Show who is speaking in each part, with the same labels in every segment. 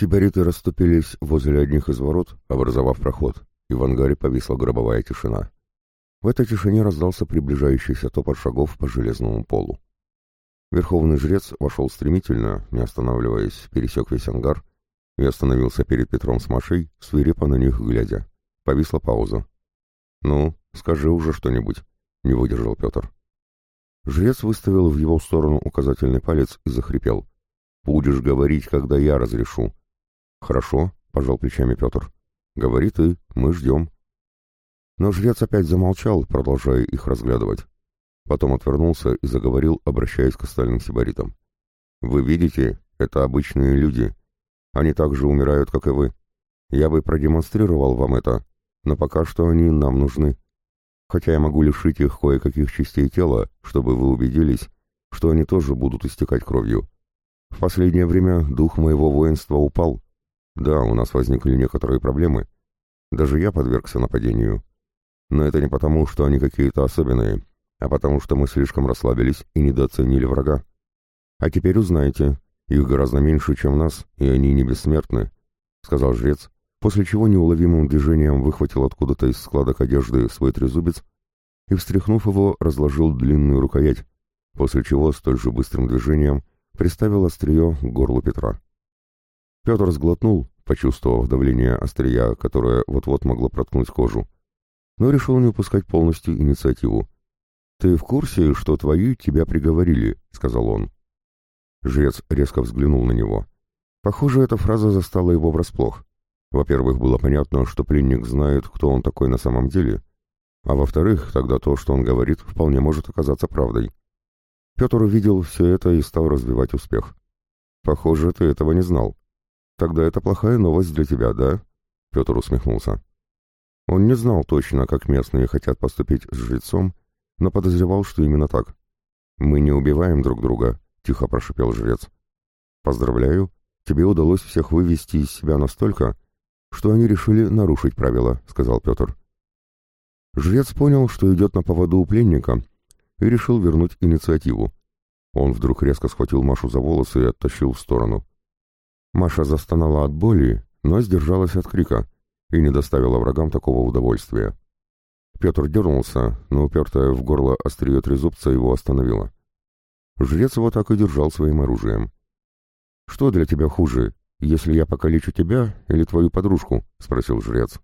Speaker 1: Сибариты расступились возле одних из ворот, образовав проход, и в ангаре повисла гробовая тишина. В этой тишине раздался приближающийся топот шагов по железному полу. Верховный жрец вошел стремительно, не останавливаясь, пересек весь ангар и остановился перед Петром с Машей, свирепо на них глядя. Повисла пауза. «Ну, скажи уже что-нибудь», — не выдержал Петр. Жрец выставил в его сторону указательный палец и захрипел. «Будешь говорить, когда я разрешу». «Хорошо», — пожал плечами Петр. «Говори ты, мы ждем». Но жрец опять замолчал, продолжая их разглядывать. Потом отвернулся и заговорил, обращаясь к остальным сибаритам. «Вы видите, это обычные люди. Они так же умирают, как и вы. Я бы продемонстрировал вам это, но пока что они нам нужны. Хотя я могу лишить их кое-каких частей тела, чтобы вы убедились, что они тоже будут истекать кровью. В последнее время дух моего воинства упал. Да, у нас возникли некоторые проблемы. Даже я подвергся нападению. Но это не потому, что они какие-то особенные, а потому что мы слишком расслабились и недооценили врага. А теперь узнаете, их гораздо меньше, чем нас, и они не бессмертны, — сказал жрец, после чего неуловимым движением выхватил откуда-то из складок одежды свой трезубец и, встряхнув его, разложил длинную рукоять, после чего столь же быстрым движением приставил острие к горлу Петра. Петр сглотнул, почувствовав давление острия, которое вот-вот могло проткнуть кожу, но решил не упускать полностью инициативу. «Ты в курсе, что твои тебя приговорили?» — сказал он. Жрец резко взглянул на него. Похоже, эта фраза застала его врасплох. Во-первых, было понятно, что пленник знает, кто он такой на самом деле, а во-вторых, тогда то, что он говорит, вполне может оказаться правдой. Петр увидел все это и стал развивать успех. «Похоже, ты этого не знал. Тогда это плохая новость для тебя, да?» Петр усмехнулся. Он не знал точно, как местные хотят поступить с жрецом, но подозревал, что именно так. «Мы не убиваем друг друга», — тихо прошипел жрец. «Поздравляю, тебе удалось всех вывести из себя настолько, что они решили нарушить правила», — сказал Петр. Жрец понял, что идет на поводу у пленника, и решил вернуть инициативу. Он вдруг резко схватил Машу за волосы и оттащил в сторону. Маша застонала от боли, но сдержалась от крика и не доставила врагам такого удовольствия. Петр дернулся, но упертая в горло острие трезубца его остановило. Жрец его так и держал своим оружием. «Что для тебя хуже, если я покалечу тебя или твою подружку?» — спросил жрец.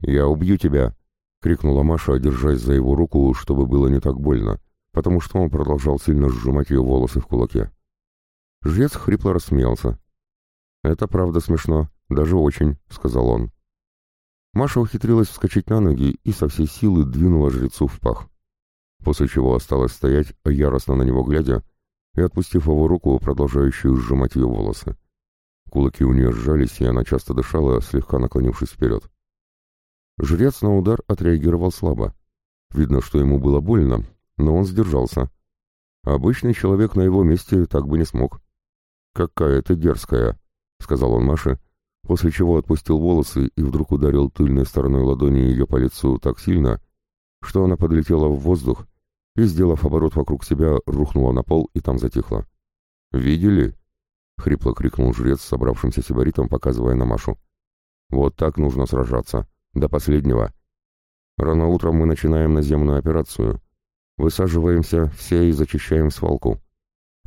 Speaker 1: «Я убью тебя!» — крикнула Маша, держась за его руку, чтобы было не так больно, потому что он продолжал сильно сжимать ее волосы в кулаке. Жрец хрипло рассмеялся. «Это правда смешно, даже очень», — сказал он. Маша ухитрилась вскочить на ноги и со всей силы двинула жрецу в пах после чего осталась стоять, яростно на него глядя, и отпустив его руку, продолжающую сжимать ее волосы. Кулаки у нее сжались, и она часто дышала, слегка наклонившись вперед. Жрец на удар отреагировал слабо. Видно, что ему было больно, но он сдержался. Обычный человек на его месте так бы не смог. «Какая ты дерзкая», — сказал он Маше, после чего отпустил волосы и вдруг ударил тыльной стороной ладони ее по лицу так сильно, что она подлетела в воздух и, сделав оборот вокруг себя, рухнула на пол и там затихла. «Видели?» — хрипло крикнул жрец собравшимся сибаритом, показывая на Машу. «Вот так нужно сражаться. До последнего. Рано утром мы начинаем наземную операцию. Высаживаемся все и зачищаем свалку.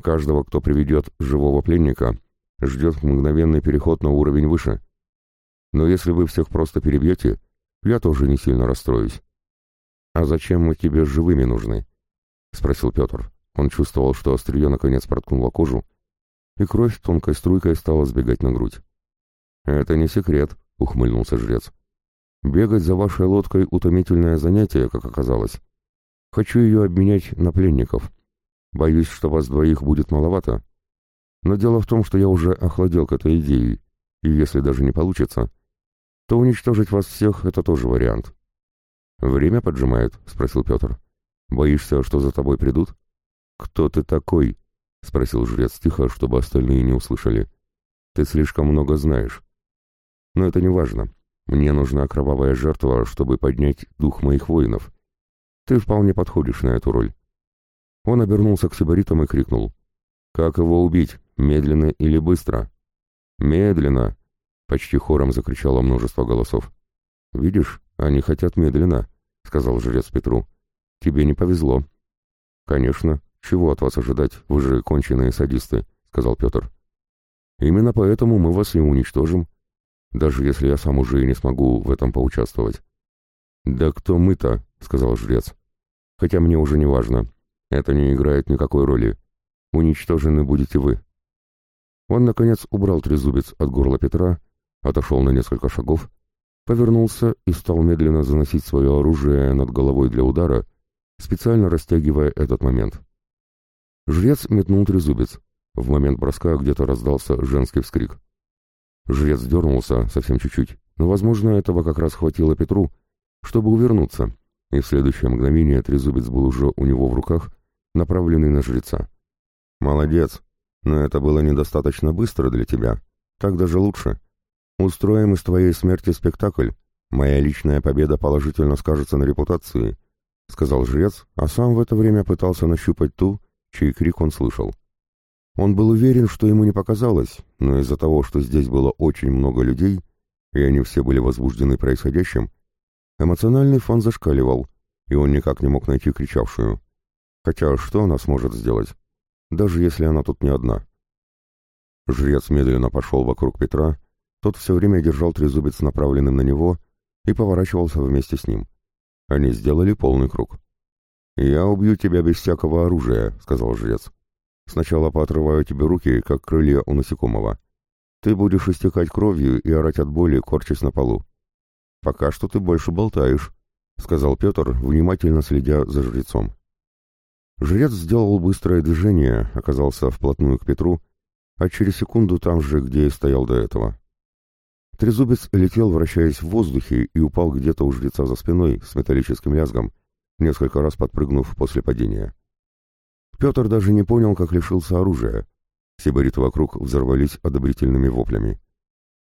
Speaker 1: Каждого, кто приведет живого пленника, ждет мгновенный переход на уровень выше. Но если вы всех просто перебьете, я тоже не сильно расстроюсь. «А зачем мы тебе живыми нужны?» — спросил Петр. Он чувствовал, что острие наконец проткнуло кожу, и кровь тонкой струйкой стала сбегать на грудь. «Это не секрет», — ухмыльнулся жрец. «Бегать за вашей лодкой — утомительное занятие, как оказалось. Хочу ее обменять на пленников. Боюсь, что вас двоих будет маловато. Но дело в том, что я уже охладел к этой идее, и если даже не получится, то уничтожить вас всех — это тоже вариант. «Время поджимает?» — спросил Петр. «Боишься, что за тобой придут?» «Кто ты такой?» — спросил жрец тихо, чтобы остальные не услышали. «Ты слишком много знаешь. Но это не важно. Мне нужна кровавая жертва, чтобы поднять дух моих воинов. Ты вполне подходишь на эту роль». Он обернулся к сибаритам и крикнул. «Как его убить? Медленно или быстро?» «Медленно!» — почти хором закричало множество голосов. «Видишь, они хотят медленно», — сказал жрец Петру. «Тебе не повезло». «Конечно. Чего от вас ожидать? Вы же конченые садисты», — сказал Петр. «Именно поэтому мы вас и уничтожим, даже если я сам уже и не смогу в этом поучаствовать». «Да кто мы-то?» — сказал жрец. «Хотя мне уже не важно. Это не играет никакой роли. Уничтожены будете вы». Он, наконец, убрал трезубец от горла Петра, отошел на несколько шагов, повернулся и стал медленно заносить свое оружие над головой для удара, специально растягивая этот момент. Жрец метнул трезубец. В момент броска где-то раздался женский вскрик. Жрец дернулся совсем чуть-чуть, но, возможно, этого как раз хватило Петру, чтобы увернуться, и в следующее мгновение трезубец был уже у него в руках, направленный на жреца. «Молодец, но это было недостаточно быстро для тебя. Так даже лучше. Устроим из твоей смерти спектакль. Моя личная победа положительно скажется на репутации», — сказал жрец, а сам в это время пытался нащупать ту, чей крик он слышал. Он был уверен, что ему не показалось, но из-за того, что здесь было очень много людей, и они все были возбуждены происходящим, эмоциональный фон зашкаливал, и он никак не мог найти кричавшую. Хотя что она сможет сделать, даже если она тут не одна? Жрец медленно пошел вокруг Петра, тот все время держал трезубец направленным на него и поворачивался вместе с ним. Они сделали полный круг. «Я убью тебя без всякого оружия», — сказал жрец. «Сначала поотрываю тебе руки, как крылья у насекомого. Ты будешь истекать кровью и орать от боли, корчась на полу. Пока что ты больше болтаешь», — сказал Петр, внимательно следя за жрецом. Жрец сделал быстрое движение, оказался вплотную к Петру, а через секунду там же, где и стоял до этого. Трезубец летел, вращаясь в воздухе, и упал где-то у жреца за спиной с металлическим лязгом, несколько раз подпрыгнув после падения. Петр даже не понял, как лишился оружия. Сибариты вокруг взорвались одобрительными воплями.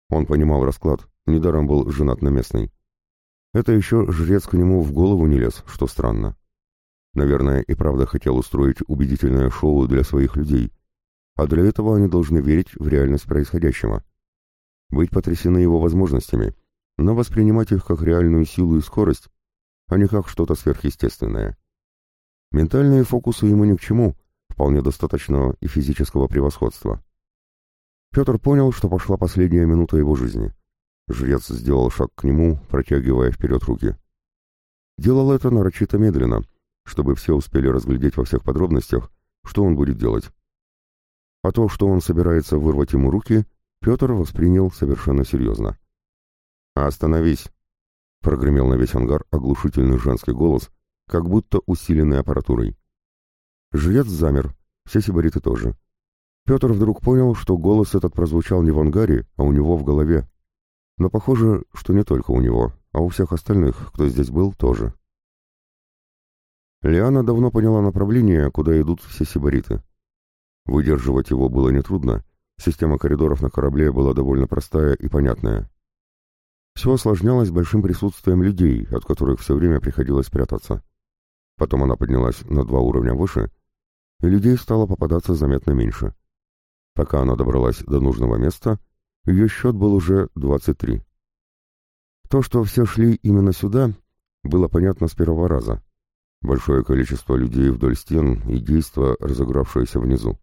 Speaker 1: Он понимал расклад, недаром был женат на местной. Это еще жрец к нему в голову не лез, что странно. Наверное, и правда хотел устроить убедительное шоу для своих людей, а для этого они должны верить в реальность происходящего быть потрясены его возможностями, но воспринимать их как реальную силу и скорость, а не как что-то сверхъестественное. Ментальные фокусы ему ни к чему, вполне достаточно и физического превосходства. Петр понял, что пошла последняя минута его жизни. Жрец сделал шаг к нему, протягивая вперед руки. Делал это нарочито медленно, чтобы все успели разглядеть во всех подробностях, что он будет делать. А то, что он собирается вырвать ему руки, Петр воспринял совершенно серьезно. «Остановись!» — прогремел на весь ангар оглушительный женский голос, как будто усиленный аппаратурой. Жрец замер, все сибариты тоже. Петр вдруг понял, что голос этот прозвучал не в ангаре, а у него в голове. Но похоже, что не только у него, а у всех остальных, кто здесь был, тоже. Лиана давно поняла направление, куда идут все сибариты. Выдерживать его было нетрудно, Система коридоров на корабле была довольно простая и понятная. Все осложнялось большим присутствием людей, от которых все время приходилось прятаться. Потом она поднялась на два уровня выше, и людей стало попадаться заметно меньше. Пока она добралась до нужного места, ее счет был уже 23. То, что все шли именно сюда, было понятно с первого раза. Большое количество людей вдоль стен и действо, разыгравшееся внизу.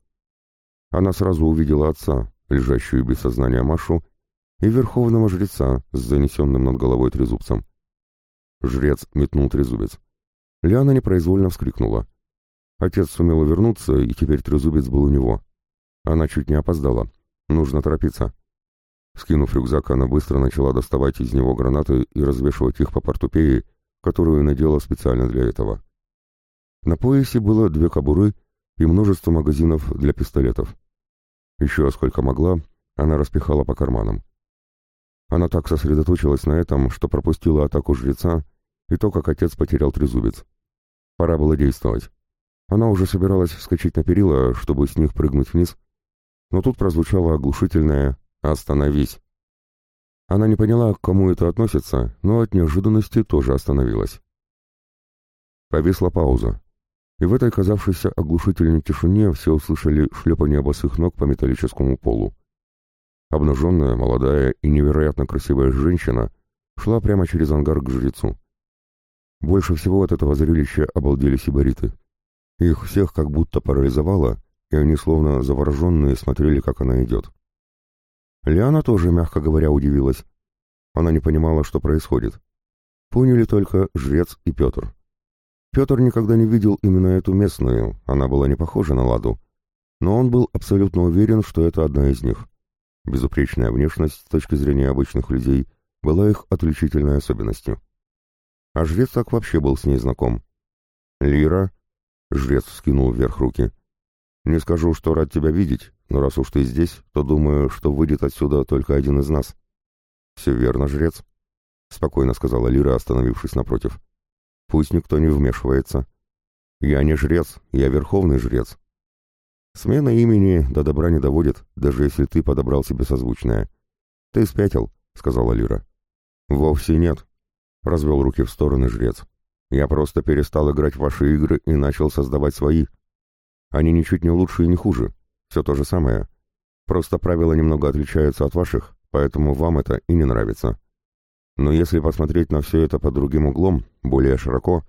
Speaker 1: Она сразу увидела отца, лежащую без сознания Машу, и верховного жреца с занесенным над головой трезубцем. Жрец метнул трезубец. Лиана непроизвольно вскрикнула. Отец сумел увернуться, и теперь трезубец был у него. Она чуть не опоздала. Нужно торопиться. Скинув рюкзак, она быстро начала доставать из него гранаты и развешивать их по портупее, которую надела специально для этого. На поясе было две кобуры и множество магазинов для пистолетов. Еще сколько могла, она распихала по карманам. Она так сосредоточилась на этом, что пропустила атаку жреца и то, как отец потерял трезубец. Пора было действовать. Она уже собиралась вскочить на перила, чтобы с них прыгнуть вниз, но тут прозвучало оглушительное «Остановись!». Она не поняла, к кому это относится, но от неожиданности тоже остановилась. Повисла пауза и в этой казавшейся оглушительной тишине все услышали шлепание босых ног по металлическому полу. Обнаженная, молодая и невероятно красивая женщина шла прямо через ангар к жрецу. Больше всего от этого зрелища обалдели сибариты. Их всех как будто парализовало, и они словно завороженные смотрели, как она идет. Лиана тоже, мягко говоря, удивилась. Она не понимала, что происходит. Поняли только жрец и Петр. Петр никогда не видел именно эту местную, она была не похожа на Ладу. Но он был абсолютно уверен, что это одна из них. Безупречная внешность с точки зрения обычных людей была их отличительной особенностью. А жрец так вообще был с ней знаком. «Лира?» — жрец вскинул вверх руки. «Не скажу, что рад тебя видеть, но раз уж ты здесь, то думаю, что выйдет отсюда только один из нас». «Все верно, жрец», — спокойно сказала Лира, остановившись напротив. «Пусть никто не вмешивается. Я не жрец, я верховный жрец. Смена имени до добра не доводит, даже если ты подобрал себе созвучное. Ты спятил, — сказала Лира. Вовсе нет, — развел руки в стороны жрец. Я просто перестал играть в ваши игры и начал создавать свои. Они ничуть не лучше и не хуже. Все то же самое. Просто правила немного отличаются от ваших, поэтому вам это и не нравится. Но если посмотреть на все это под другим углом, более широко,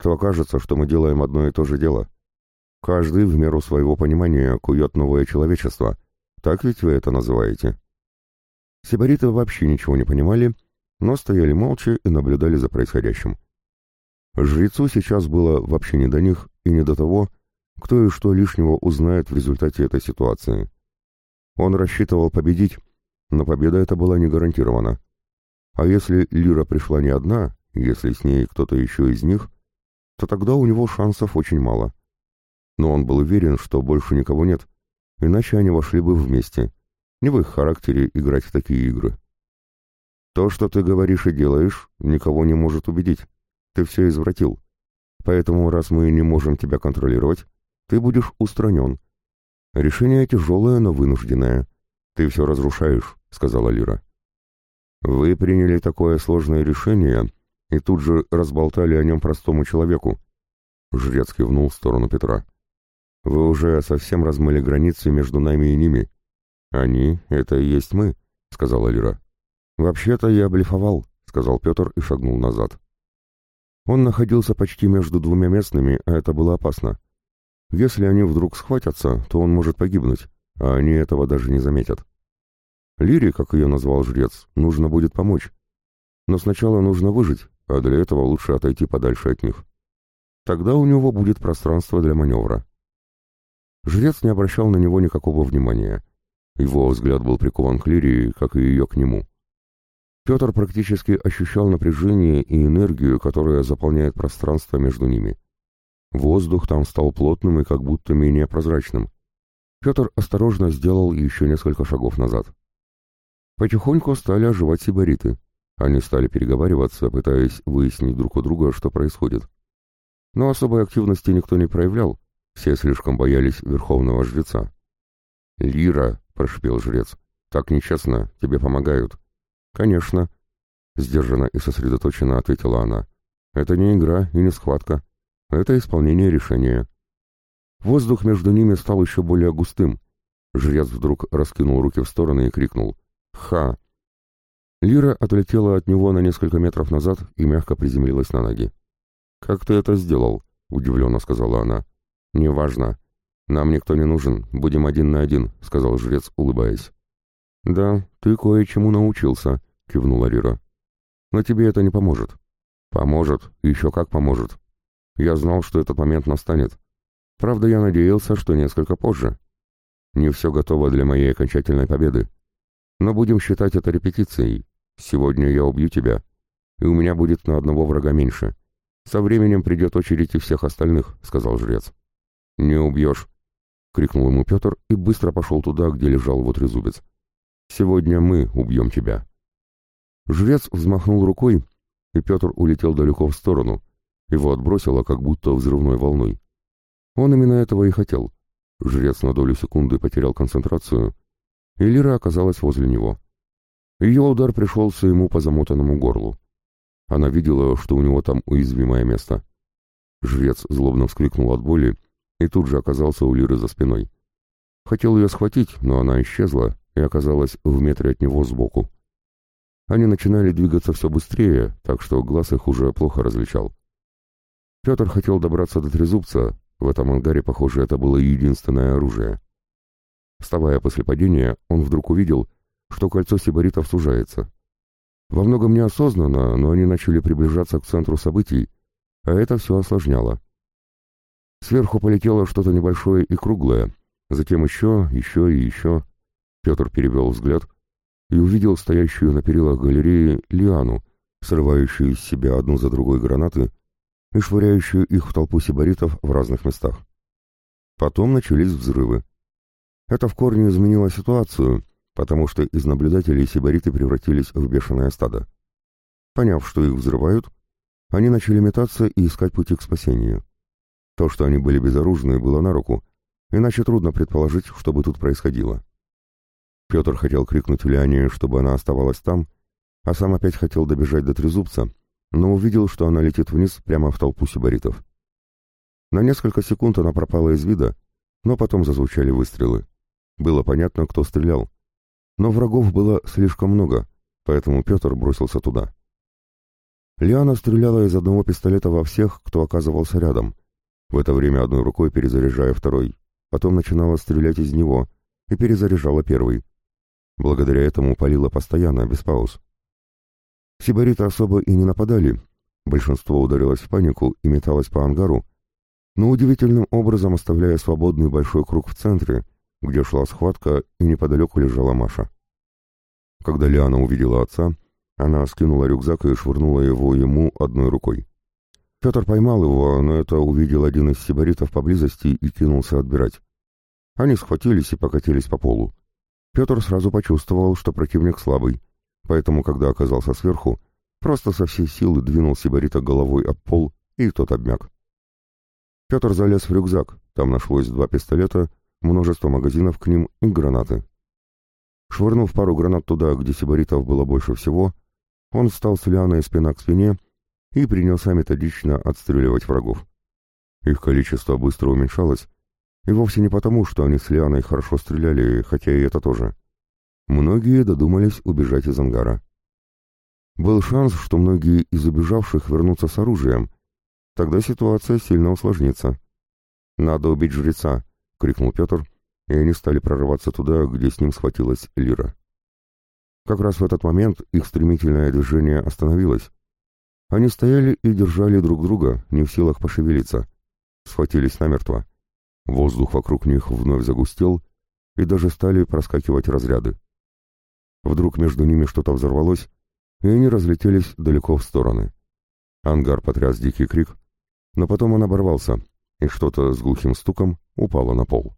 Speaker 1: то окажется, что мы делаем одно и то же дело. Каждый в меру своего понимания кует новое человечество. Так ведь вы это называете? Сибариты вообще ничего не понимали, но стояли молча и наблюдали за происходящим. Жрецу сейчас было вообще не до них и не до того, кто и что лишнего узнает в результате этой ситуации. Он рассчитывал победить, но победа эта была не гарантирована. А если Лира пришла не одна, если с ней кто-то еще из них, то тогда у него шансов очень мало но он был уверен, что больше никого нет, иначе они вошли бы вместе. Не в их характере играть в такие игры. То, что ты говоришь и делаешь, никого не может убедить. Ты все извратил. Поэтому, раз мы не можем тебя контролировать, ты будешь устранен. Решение тяжелое, но вынужденное. Ты все разрушаешь, — сказала Лира. Вы приняли такое сложное решение и тут же разболтали о нем простому человеку. Жрец кивнул в сторону Петра. Вы уже совсем размыли границы между нами и ними. Они — это и есть мы, — сказала Лира. Вообще-то я блефовал, — сказал Петр и шагнул назад. Он находился почти между двумя местными, а это было опасно. Если они вдруг схватятся, то он может погибнуть, а они этого даже не заметят. Лире, как ее назвал жрец, нужно будет помочь. Но сначала нужно выжить, а для этого лучше отойти подальше от них. Тогда у него будет пространство для маневра. Жрец не обращал на него никакого внимания. Его взгляд был прикован к Лирии, как и ее к нему. Петр практически ощущал напряжение и энергию, которая заполняет пространство между ними. Воздух там стал плотным и как будто менее прозрачным. Петр осторожно сделал еще несколько шагов назад. Потихоньку стали оживать сибариты. Они стали переговариваться, пытаясь выяснить друг у друга, что происходит. Но особой активности никто не проявлял, все слишком боялись верховного жреца. «Лира», — прошепел жрец, — «так нечестно, тебе помогают». «Конечно», — сдержанно и сосредоточенно ответила она. «Это не игра и не схватка. Это исполнение решения». Воздух между ними стал еще более густым. Жрец вдруг раскинул руки в стороны и крикнул «Ха!». Лира отлетела от него на несколько метров назад и мягко приземлилась на ноги. «Как ты это сделал?» — удивленно сказала она. «Неважно. Нам никто не нужен, будем один на один», — сказал жрец, улыбаясь. «Да, ты кое-чему научился», — кивнула Рира. «Но тебе это не поможет». «Поможет, еще как поможет. Я знал, что этот момент настанет. Правда, я надеялся, что несколько позже. Не все готово для моей окончательной победы. Но будем считать это репетицией. Сегодня я убью тебя, и у меня будет на одного врага меньше. Со временем придет очередь и всех остальных», — сказал жрец. «Не убьешь!» — крикнул ему Петр и быстро пошел туда, где лежал вот трезубец. «Сегодня мы убьем тебя!» Жрец взмахнул рукой, и Петр улетел далеко в сторону. Его отбросило, как будто взрывной волной. Он именно этого и хотел. Жрец на долю секунды потерял концентрацию, и Лира оказалась возле него. Ее удар пришелся ему по замотанному горлу. Она видела, что у него там уязвимое место. Жрец злобно вскрикнул от боли и тут же оказался у Лиры за спиной. Хотел ее схватить, но она исчезла, и оказалась в метре от него сбоку. Они начинали двигаться все быстрее, так что глаз их уже плохо различал. Петр хотел добраться до трезубца, в этом ангаре, похоже, это было единственное оружие. Вставая после падения, он вдруг увидел, что кольцо сибаритов сужается. Во многом неосознанно, но они начали приближаться к центру событий, а это все осложняло. Сверху полетело что-то небольшое и круглое, затем еще, еще и еще. Петр перевел взгляд и увидел стоящую на перилах галереи Лиану, срывающую из себя одну за другой гранаты и швыряющую их в толпу сибаритов в разных местах. Потом начались взрывы. Это в корне изменило ситуацию, потому что из наблюдателей сибариты превратились в бешеное стадо. Поняв, что их взрывают, они начали метаться и искать пути к спасению. То, что они были безоружны, было на руку, иначе трудно предположить, что бы тут происходило. Петр хотел крикнуть Лиане, чтобы она оставалась там, а сам опять хотел добежать до трезубца, но увидел, что она летит вниз прямо в толпу сибаритов. На несколько секунд она пропала из вида, но потом зазвучали выстрелы. Было понятно, кто стрелял. Но врагов было слишком много, поэтому Петр бросился туда. Лиана стреляла из одного пистолета во всех, кто оказывался рядом, в это время одной рукой перезаряжая второй, потом начинала стрелять из него и перезаряжала первый. Благодаря этому палила постоянно, без пауз. Сибариты особо и не нападали, большинство ударилось в панику и металось по ангару, но удивительным образом оставляя свободный большой круг в центре, где шла схватка и неподалеку лежала Маша. Когда Лиана увидела отца, она скинула рюкзак и швырнула его ему одной рукой. Петр поймал его, но это увидел один из сибаритов поблизости и кинулся отбирать. Они схватились и покатились по полу. Петр сразу почувствовал, что противник слабый, поэтому, когда оказался сверху, просто со всей силы двинул сибарита головой об пол, и тот обмяк. Петр залез в рюкзак, там нашлось два пистолета, множество магазинов к ним и гранаты. Швырнув пару гранат туда, где сибаритов было больше всего, он встал с лианой спина к спине и принялся методично отстреливать врагов. Их количество быстро уменьшалось, и вовсе не потому, что они с Лианой хорошо стреляли, хотя и это тоже. Многие додумались убежать из ангара. Был шанс, что многие из убежавших вернутся с оружием. Тогда ситуация сильно усложнится. «Надо убить жреца!» — крикнул Петр, и они стали прорываться туда, где с ним схватилась Лира. Как раз в этот момент их стремительное движение остановилось. Они стояли и держали друг друга, не в силах пошевелиться. Схватились намертво. Воздух вокруг них вновь загустел, и даже стали проскакивать разряды. Вдруг между ними что-то взорвалось, и они разлетелись далеко в стороны. Ангар потряс дикий крик, но потом он оборвался, и что-то с глухим стуком упало на пол.